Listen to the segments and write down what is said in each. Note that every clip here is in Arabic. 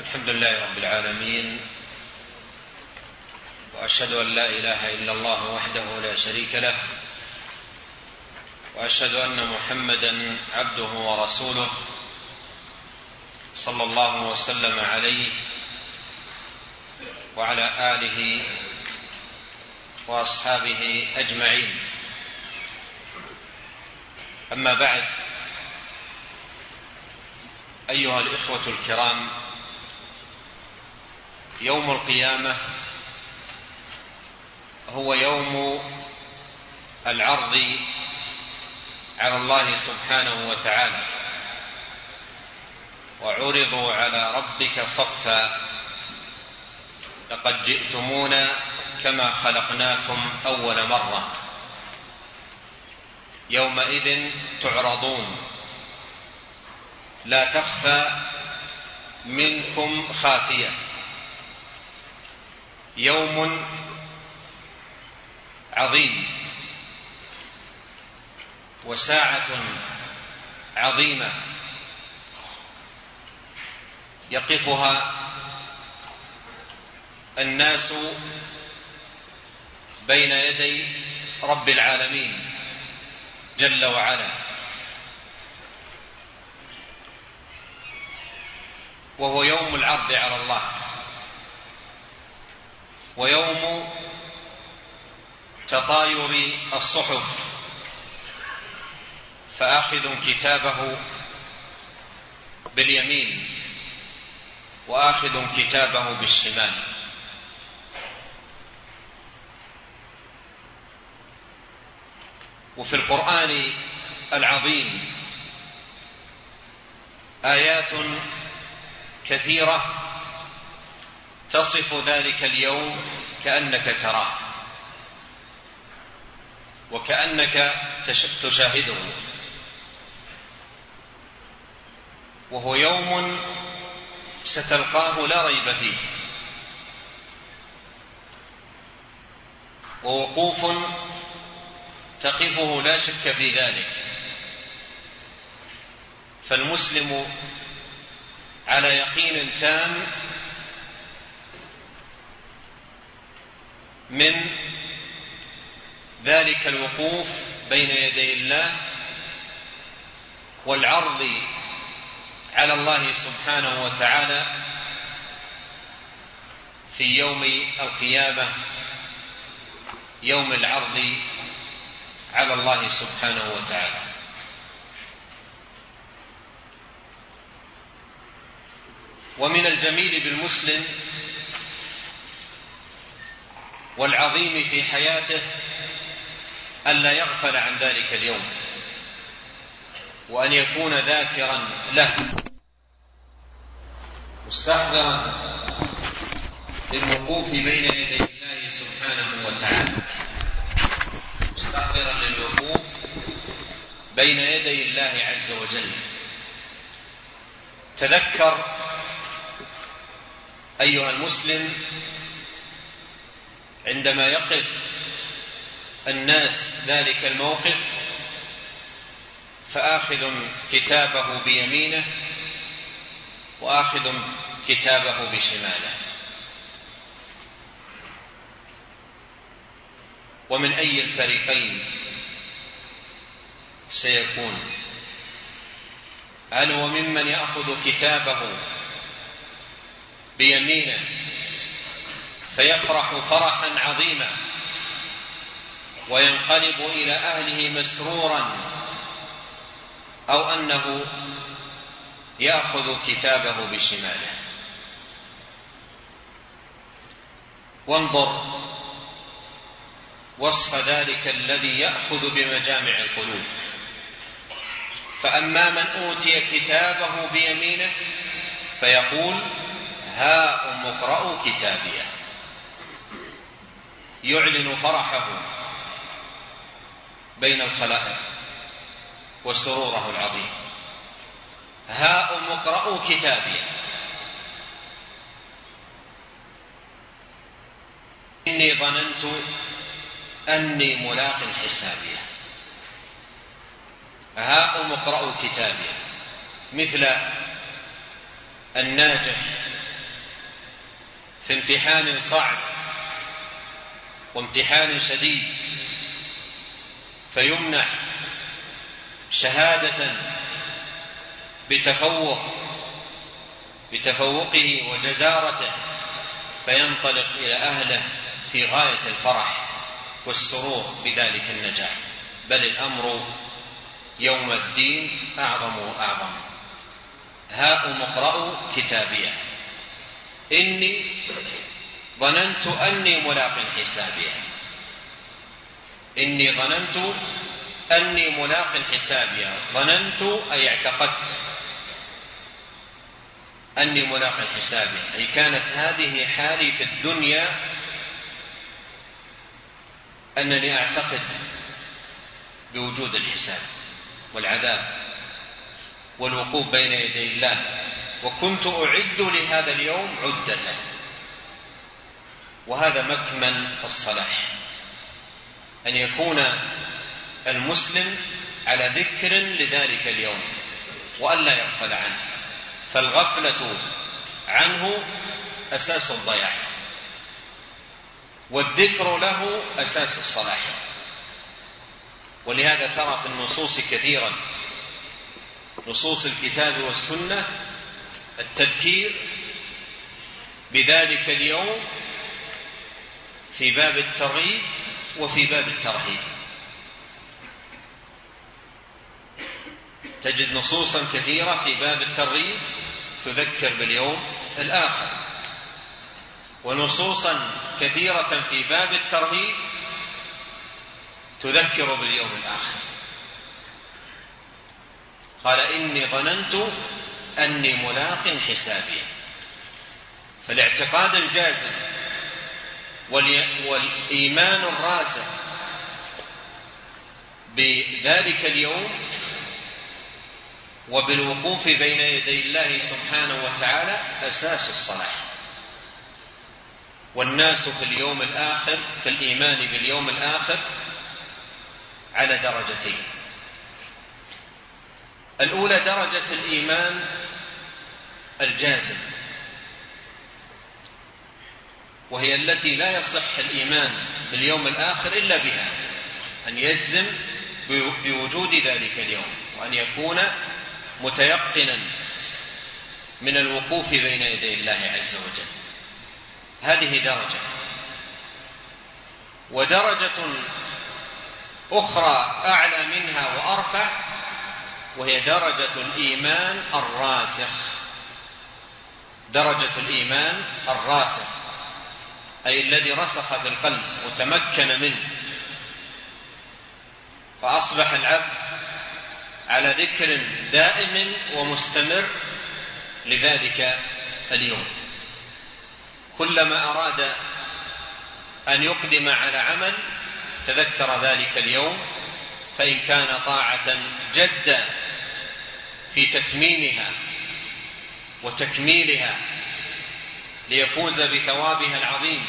الحمد لله رب العالمين وأشهد أن لا إله إلا الله وحده لا شريك له وأشهد أن محمدا عبده ورسوله صلى الله وسلم عليه وعلى آله وأصحابه أجمعين. أما بعد أيها الإخوة الكرام يوم القيامة هو يوم العرض على الله سبحانه وتعالى. وعرضوا على ربك صفا. لقد جئتمونا كما خلقناكم أول مرة. يومئذ تعرضون. لا تخفى منكم خافية. يوم عظيم وساعة عظيمة يقفها الناس بين يدي رب العالمين جل وعلا. وهو يوم العرض على الله. ويوم تطاير الصحف. فآخذ كتابه باليمين وآخذ كتابه بالشمال. وفي القرآن العظيم آيات كثيرة تصف ذلك اليوم كأنك تراه. وكأنك تشاهده. وهو يوم ستلقاه لا ريب فيه. ووقوف تقفه لا شك في ذلك. فالمسلم على يقين تام من ذلك الوقوف بين يدي الله والعرض على الله سبحانه وتعالى في يوم القيامة يوم العرض على الله سبحانه وتعالى. ومن الجميل بالمسلم والعظيم في حياته ألا يغفل عن ذلك اليوم وأن يكون ذاكرا له. مستحضرا للوقوف بين يدي الله سبحانه وتعالى. مستحضرا للوقوف بين يدي الله عز وجل. تذكر أيها المسلم عندما يقف الناس ذلك الموقف فآخذ كتابه بيمينه وآخذ كتابه بشماله. ومن أي الفريقين سيكون؟ هل هو ممن يأخذ كتابه بيمينه فيفرح فرحا عظيما وينقلب إلى أهله مسرورا أو أنه يأخذ كتابه بشماله. وانظر وصف ذلك الذي يأخذ بمجامع القلوب. فأما من أوتي كتابه بيمينه فيقول هاؤم اقرأوا كتابيه يعلن فرحه بين الخلائق وسروره العظيم. هاؤم اقرأوا كتابيه إني ظننت أني ملاق حسابيه هاؤم اقرأوا كتابيه مثل الناجح في امتحان صعب وامتحان شديد فيمنح شهادة بتفوق بتفوقه وجدارته فينطلق إلى أهله في غاية الفرح والسرور بذلك النجاح. بل الأمر يوم الدين أعظم وأعظم. هاء اقرأوا كتابية. إني ظننت أني ملاق حسابيه إني ظننت أني ملاق حسابي. ظننت أي اعتقدت أني ملاق حسابي. أي كانت هذه حالي في الدنيا أنني أعتقد بوجود الحساب والعذاب والوقوف بين يدي الله. وكنت أعد لهذا اليوم عدة. وهذا مكمن الصلاح. أن يكون المسلم على ذكر لذلك اليوم وألا يغفل عنه. فالغفلة عنه أساس الضياع. والذكر له أساس الصلاح. ولهذا ترى في النصوص كثيرا. نصوص الكتاب والسنة التذكير بذلك اليوم في باب الترغيب وفي باب الترهيب. تجد نصوصا كثيرة في باب الترغيب تذكر باليوم الآخر. ونصوصا كثيرة في باب الترهيب تذكر باليوم الآخر. قال إني ظننت أني ملاق حسابي. فالاعتقاد الجازم والإيمان الراسخ بذلك اليوم وبالوقوف بين يدي الله سبحانه وتعالى أساس الصلاح والناس في اليوم الآخر في الإيمان باليوم الآخر على درجتين. الأولى درجة الإيمان الجازم. وهي التي لا يصح الإيمان باليوم الآخر إلا بها أن يجزم بوجود ذلك اليوم وأن يكون متيقنا من الوقوف بين يدي الله عز وجل. هذه درجة. ودرجة أخرى أعلى منها وأرفع وهي درجة الإيمان الراسخ. درجة الإيمان الراسخ. أي الذي رسخ في القلب وتمكن منه. فأصبح العبد على ذكر دائم ومستمر لذلك اليوم. كلما أراد أن يقدم على عمل تذكر ذلك اليوم فإن كان طاعة جد في تتميمها وتكميلها ليفوز بثوابها العظيم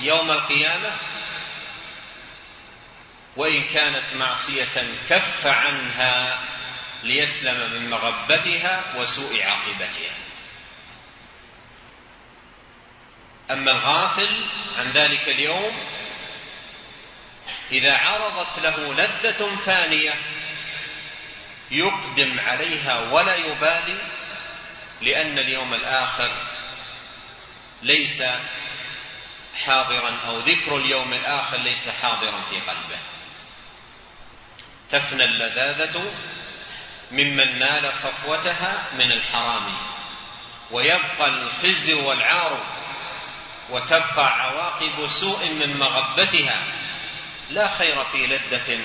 يوم القيامة؟ وإن كانت معصية كف عنها ليسلم من مغبتها وسوء عاقبتها. أما الغافل عن ذلك اليوم إذا عرضت له لذة فانية يقدم عليها ولا يبالي لأن اليوم الآخر ليس حاضرا أو ذكر اليوم الآخر ليس حاضرا في قلبه. تفنى اللذاذة ممن نال صفوتها من الحرام ويبقى الخزي والعار وتبقى عواقب سوء من مغبتها لا خير في لذة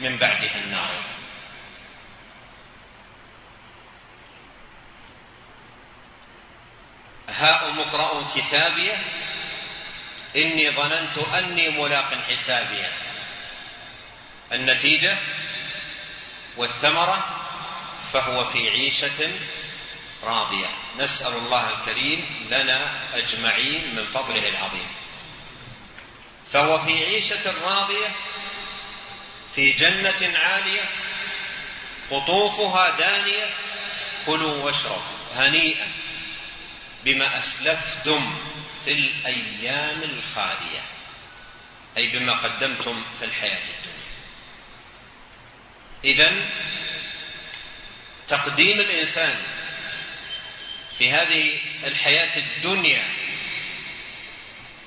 من بعدها النار. هاء مقرأ كتابيه إني ظننت أني ملاق حسابيه النتيجة والثمرة فهو في عيشة راضية. نسأل الله الكريم لنا أجمعين من فضله العظيم. فهو في عيشة راضية في جنة عالية قطوفها دانية كلوا واشربوا هنيئا. بما أسلفتم في الأيام الخالية. أي بما قدمتم في الحياة الدنيا. إذا تقديم الإنسان في هذه الحياة الدنيا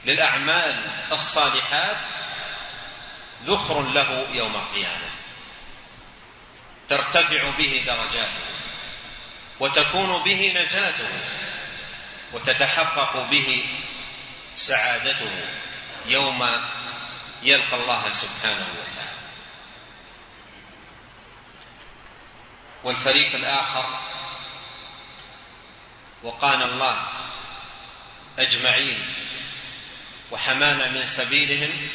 للأعمال الصالحات ذخر له يوم القيامة. ترتفع به درجاته وتكون به نجاته. وتتحقق به سعادته يوم يلقى الله سبحانه وتعالى. والفريق الآخر وقانا الله أجمعين وحمانا من سبيلهم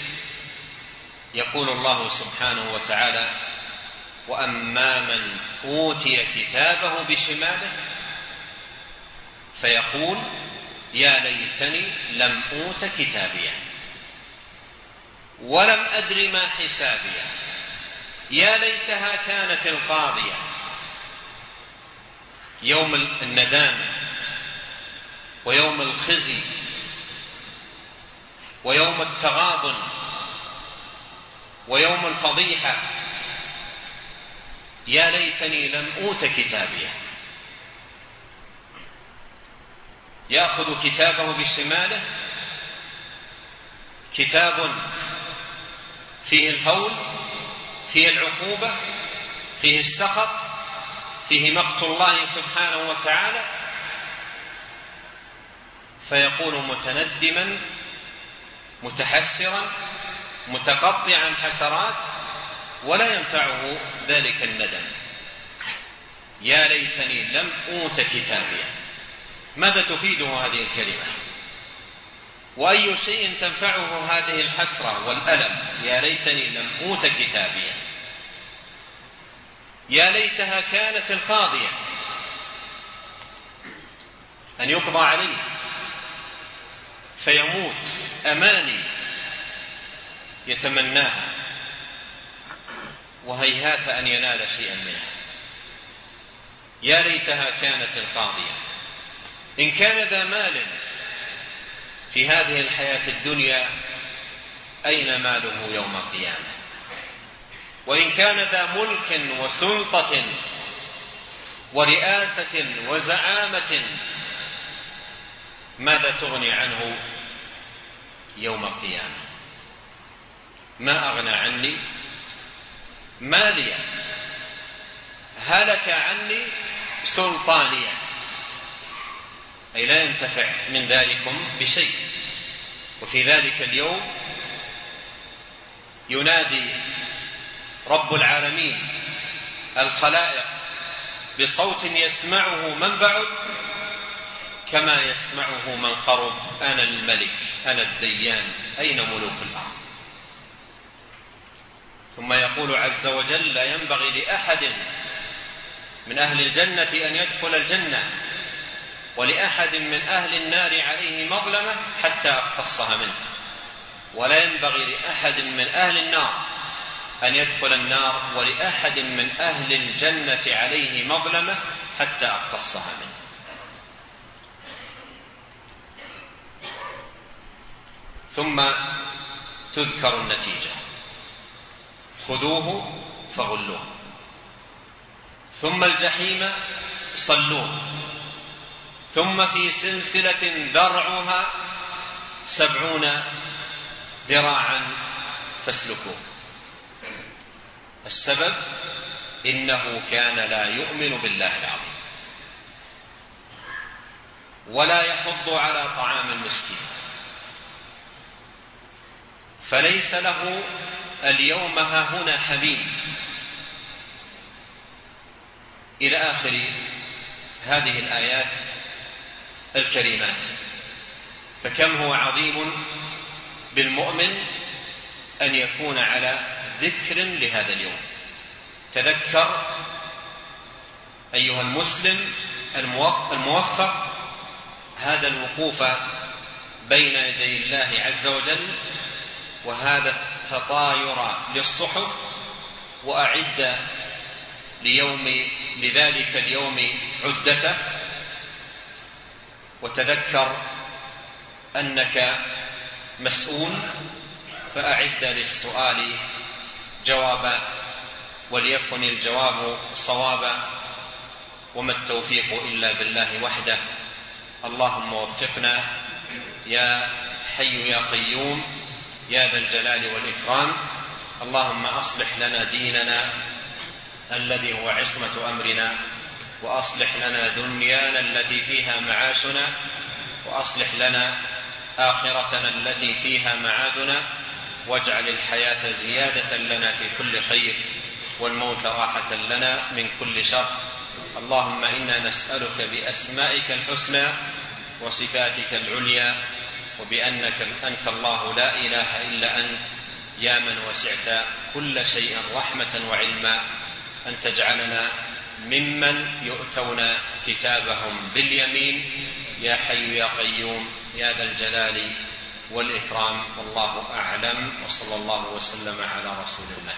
يقول الله سبحانه وتعالى واما من أوتي كتابه بشماله فيقول يا ليتني لم أوت كتابيه ولم أدر ما حسابيه يا ليتها كانت القاضية. يوم الندامه ويوم الخزي ويوم التغابن ويوم الفضيحة يا ليتني لم أوت كتابيه ياخذ كتابه بشماله كتاب فيه الهول فيه العقوبة فيه السخط فيه مقت الله سبحانه وتعالى. فيقول متندما متحسرا متقطعا حسرات ولا ينفعه ذلك الندم. يا ليتني لم أوت كتابيا. ماذا تفيده هذه الكلمة؟ وأي شيء تنفعه هذه الحسرة والألم؟ يا ليتني لم أوت كتابيا. يا ليتها كانت القاضية. أن يقضى عليه فيموت أماني. يتمناها وهيهات أن ينال شيئا منها يا ليتها كانت القاضية. إن كان ذا مال في هذه الحياة الدنيا أين ماله يوم القيامة؟ وإن كان ذا ملك وسلطة ورئاسة وزعامة ماذا تغني عنه يوم القيامة؟ ما أغنى عني؟ ماليا هلك عني سلطانيا أي لا ينتفع من ذلكم بشيء. وفي ذلك اليوم ينادي رب العالمين الخلائق بصوت يسمعه من بعد كما يسمعه من قرب. أنا الملك أنا الديان أين ملوك الأرض؟ ثم يقول عز وجل لا ينبغي لأحد من أهل الجنة أن يدخل الجنة. ولأحد من أهل النار عليه مظلمة حتى اقتصها منه. ولا ينبغي لأحد من أهل النار أن يدخل النار ولأحد من أهل الجنة عليه مظلمة حتى اقتصها منه. ثم تذكر النتيجة. خذوه فغلوه. ثم الجحيم صلوه. ثم في سلسلة ذرعها سبعون ذراعا فاسلكوه. السبب إنه كان لا يؤمن بالله العظيم ولا يحض على طعام المسكين. فليس له اليوم ها هنا حميم إلى آخر هذه الآيات الكريمات فكم هو عظيم بالمؤمن أن يكون على ذكر لهذا اليوم؟ تذكر أيها المسلم الموفق هذا الوقوف بين يدي الله عز وجل وهذا التطاير للصحف وأعد ليوم لذلك اليوم عدته. وتذكر أنك مسؤول فأعد للسؤال جوابا وليكن الجواب صوابا وما التوفيق إلا بالله وحده. اللهم وفقنا يا حي يا قيوم يا ذا الجلال والإكرام. اللهم أصلح لنا ديننا الذي هو عصمة أمرنا. وأصلح لنا دنيانا التي فيها معاشنا وأصلح لنا آخرتنا التي فيها معادنا واجعل الحياة زيادة لنا في كل خير والموت راحة لنا من كل شر. اللهم إنا نسألك بأسمائك الحسنى وصفاتك العليا وبأنك أنت الله لا إله إلا أنت. يا من وسعت كل شيء رحمة وعلما أن تجعلنا ممن يؤتون كتابهم باليمين يا حي يا قيوم يا ذا الجلال والإكرام والله أعلم وصلى الله وسلم على رسول الله.